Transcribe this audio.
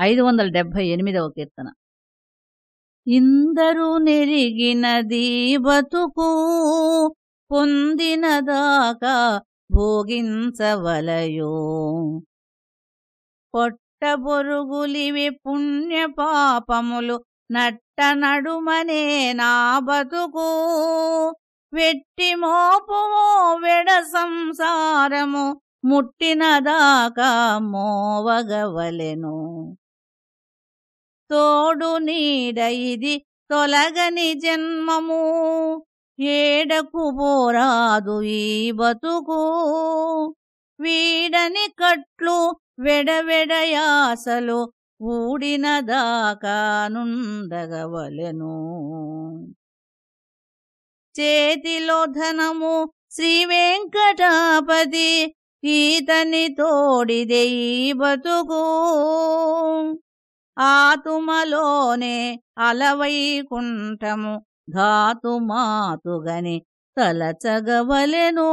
ఐదు వందల డెబ్భై ఎనిమిదవ కీర్తన. ఇందరు నెరిగినది బతుకు పొందినదాకా భోగించవలయో. పొట్టబొరుగులివి పుణ్య పాపములు నట్ట నడుమనే నా బతుకు. వెట్టి మోపుమో వెడ సంసారము ముట్టినదాకా మోవగవలెను. తోడు నీడ ఇది తొలగని జన్మము. ఏడకు పోరాదు ఈ బతుకు. వీడని కట్లు వెడవెడయాసలు ఊడినదాకా దాకానుండగవలెను చేతిలో ధనము శ్రీ వెంకటాపతి ఈతని తోడిదే ఈ బతుకు. ఆతుమలోనే అలవైకుంఠము ధాతుమాతుగని తలచగవలెనో.